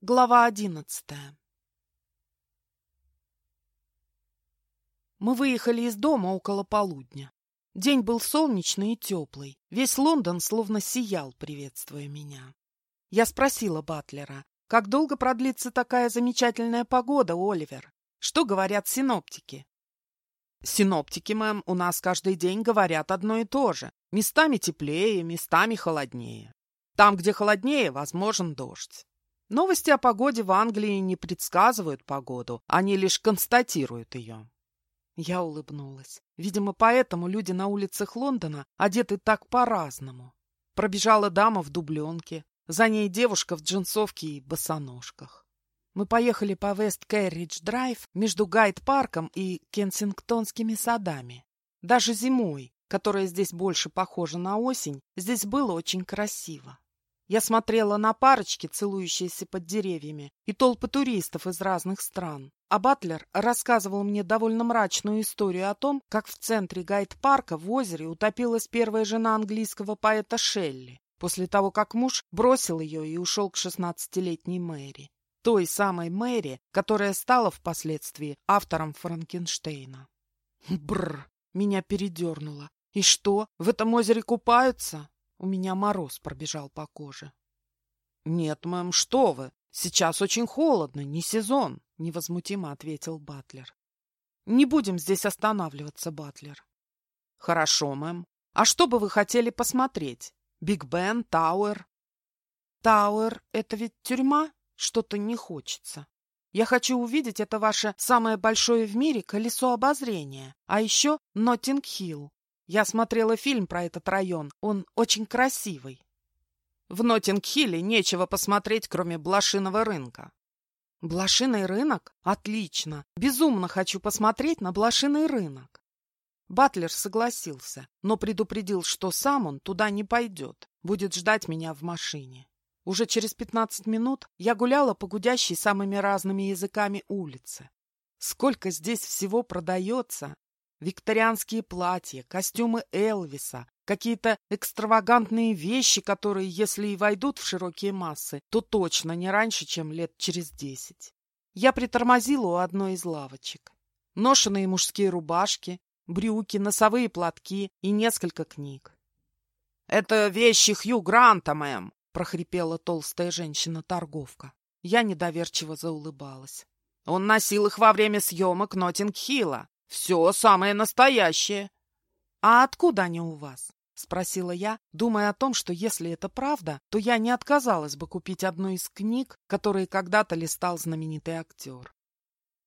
Глава одиннадцатая Мы выехали из дома около полудня. День был солнечный и теплый. Весь Лондон словно сиял, приветствуя меня. Я спросила Батлера, как долго продлится такая замечательная погода, Оливер? Что говорят синоптики? Синоптики, мэм, у нас каждый день говорят одно и то же. Местами теплее, местами холоднее. Там, где холоднее, возможен дождь. Новости о погоде в Англии не предсказывают погоду, они лишь констатируют ее. Я улыбнулась. Видимо, поэтому люди на улицах Лондона одеты так по-разному. Пробежала дама в дубленке, за ней девушка в джинсовке и босоножках. Мы поехали по Вест-Кэрридж-Драйв между Гайд-парком и Кенсингтонскими садами. Даже зимой, которая здесь больше похожа на осень, здесь было очень красиво. Я смотрела на парочки, целующиеся под деревьями, и толпы туристов из разных стран. А Батлер рассказывал мне довольно мрачную историю о том, как в центре гайд-парка в озере утопилась первая жена английского поэта Шелли, после того, как муж бросил ее и ушел к шестнадцатилетней Мэри. Той самой Мэри, которая стала впоследствии автором Франкенштейна. Бррр, меня передернуло. И что, в этом озере купаются? У меня мороз пробежал по коже. — Нет, мэм, что вы! Сейчас очень холодно, не сезон, — невозмутимо ответил Батлер. — Не будем здесь останавливаться, Батлер. — Хорошо, мэм. А что бы вы хотели посмотреть? Биг Бен, Тауэр? — Тауэр — это ведь тюрьма? Что-то не хочется. Я хочу увидеть это ваше самое большое в мире колесо обозрения, а еще Ноттинг-Хилл. Я смотрела фильм про этот район. Он очень красивый. В Ноттинг-Хилле нечего посмотреть, кроме блошиного рынка. Блошиный рынок? Отлично. Безумно хочу посмотреть на блошиный рынок. Батлер согласился, но предупредил, что сам он туда не пойдет, будет ждать меня в машине. Уже через пятнадцать минут я гуляла по гудящей самыми разными языками улице. Сколько здесь всего продается, Викторианские платья, костюмы Элвиса, какие-то экстравагантные вещи, которые, если и войдут в широкие массы, то точно не раньше, чем лет через десять. Я притормозила у одной из лавочек. Ношеные мужские рубашки, брюки, носовые платки и несколько книг. — Это вещи Хью Гранта, мэм, — прохрипела толстая женщина-торговка. Я недоверчиво заулыбалась. Он носил их во время съемок Ноттинг-Хилла. Все самое настоящее. — А откуда они у вас? — спросила я, думая о том, что если это правда, то я не отказалась бы купить одну из книг, которые когда-то листал знаменитый актер.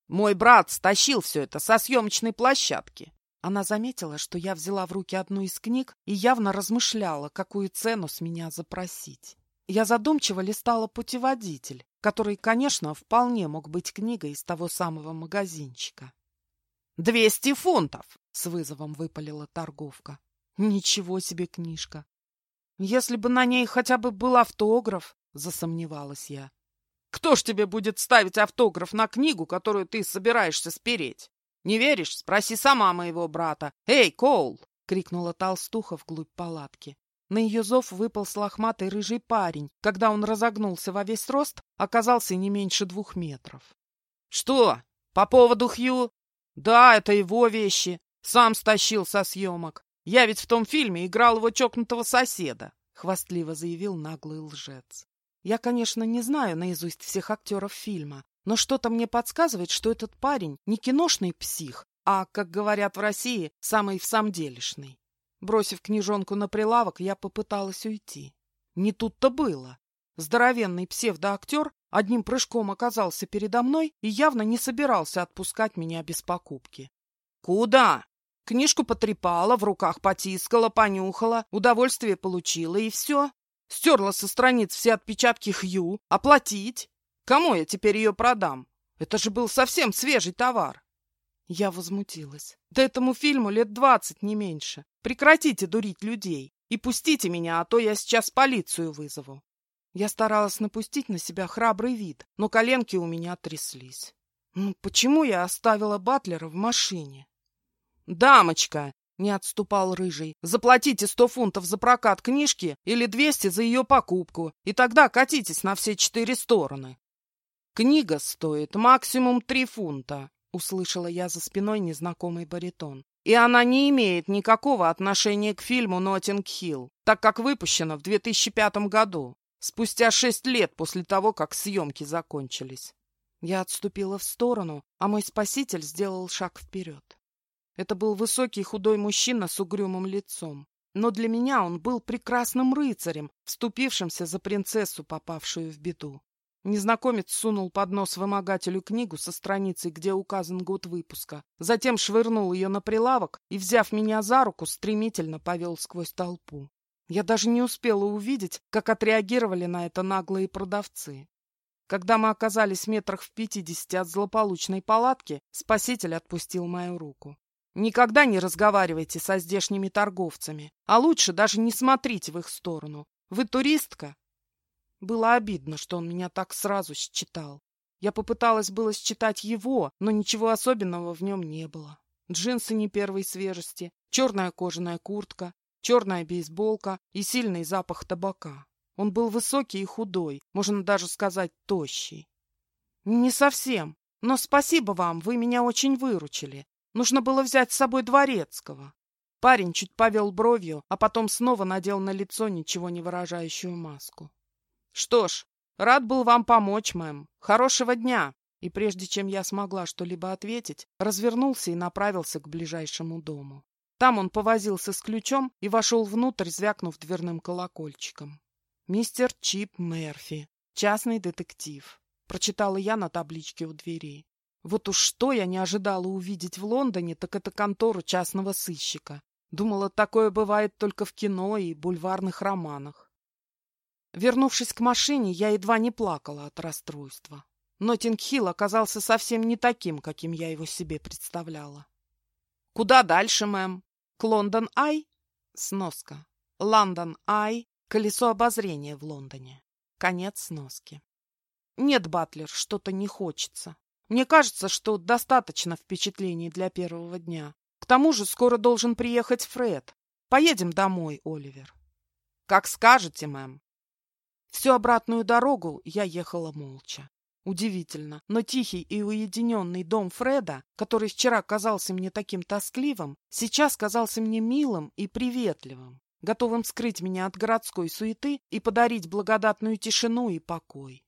Мой брат стащил все это со съемочной площадки. Она заметила, что я взяла в руки одну из книг и явно размышляла, какую цену с меня запросить. Я задумчиво листала путеводитель, который, конечно, вполне мог быть книгой из того самого магазинчика. «Двести фунтов!» — с вызовом выпалила торговка. «Ничего себе книжка! Если бы на ней хотя бы был автограф!» — засомневалась я. «Кто ж тебе будет ставить автограф на книгу, которую ты собираешься спереть? Не веришь? Спроси сама моего брата. Эй, Коул!» — крикнула толстуха вглубь палатки. На ее зов выпал лохматый рыжий парень. Когда он разогнулся во весь рост, оказался не меньше двух метров. «Что? По поводу Хью?» Да, это его вещи. Сам стащил со съемок. Я ведь в том фильме играл его чокнутого соседа, — хвастливо заявил наглый лжец. Я, конечно, не знаю наизусть всех актеров фильма, но что-то мне подсказывает, что этот парень не киношный псих, а, как говорят в России, самый всамделишный. Бросив книжонку на прилавок, я попыталась уйти. Не тут-то было. Здоровенный псевдоактер одним прыжком оказался передо мной и явно не собирался отпускать меня без покупки. «Куда?» Книжку потрепала, в руках потискала, понюхала, удовольствие получила и все. Стерла со страниц все отпечатки Хью. Оплатить? Кому я теперь ее продам? Это же был совсем свежий товар. Я возмутилась. Да этому фильму лет двадцать, не меньше. Прекратите дурить людей и пустите меня, а то я сейчас полицию вызову. Я старалась напустить на себя храбрый вид, но коленки у меня тряслись. Ну, почему я оставила Батлера в машине? «Дамочка!» — не отступал Рыжий. «Заплатите сто фунтов за прокат книжки или двести за ее покупку, и тогда катитесь на все четыре стороны». Книга стоит максимум три фунта, услышала я за спиной незнакомый баритон. И она не имеет никакого отношения к фильму «Ноттинг-Хилл», так как выпущена в 2005 году, спустя шесть лет после того, как съемки закончились. Я отступила в сторону, а мой спаситель сделал шаг вперед. Это был высокий худой мужчина с угрюмым лицом. Но для меня он был прекрасным рыцарем, вступившимся за принцессу, попавшую в беду. Незнакомец сунул под нос вымогателю книгу со страницей, где указан год выпуска, затем швырнул ее на прилавок и, взяв меня за руку, стремительно повел сквозь толпу. Я даже не успела увидеть, как отреагировали на это наглые продавцы. Когда мы оказались метрах в пятидесяти от злополучной палатки, спаситель отпустил мою руку. Никогда не разговаривайте со здешними торговцами, а лучше даже не смотрите в их сторону. Вы туристка? Было обидно, что он меня так сразу считал. Я попыталась было считать его, но ничего особенного в нем не было. Джинсы не первой свежести, черная кожаная куртка, черная бейсболка и сильный запах табака. Он был высокий и худой, можно даже сказать, тощий. Не совсем, но спасибо вам, вы меня очень выручили. Нужно было взять с собой дворецкого. Парень чуть повел бровью, а потом снова надел на лицо ничего не выражающую маску. Что ж, рад был вам помочь, мэм. Хорошего дня. И прежде чем я смогла что-либо ответить, развернулся и направился к ближайшему дому. Там он повозился с ключом и вошел внутрь, звякнув дверным колокольчиком. «Мистер Чип Мерфи, частный детектив», — прочитала я на табличке у двери. Вот уж что я не ожидала увидеть в Лондоне, так это контору частного сыщика. Думала, такое бывает только в кино и бульварных романах. Вернувшись к машине, я едва не плакала от расстройства. Ноттинг-Хилл оказался совсем не таким, каким я его себе представляла. «Куда дальше, мэм? К Лондон-Ай?» Сноска. Лондон-Ай — колесо обозрения в Лондоне. Конец сноски. «Нет, Батлер, что-то не хочется. Мне кажется, что достаточно впечатлений для первого дня. К тому же скоро должен приехать Фред. Поедем домой, Оливер. Как скажете, мэм. Всю обратную дорогу я ехала молча. Удивительно, но тихий и уединенный дом Фреда, который вчера казался мне таким тоскливым, сейчас казался мне милым и приветливым, готовым скрыть меня от городской суеты и подарить благодатную тишину и покой.